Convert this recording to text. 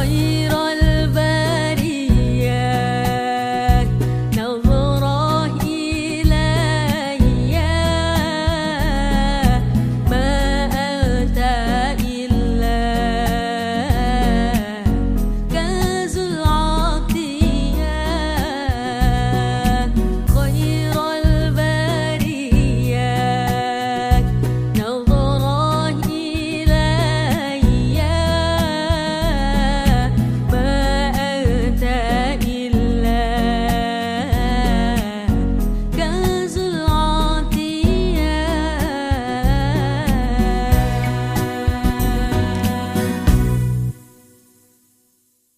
可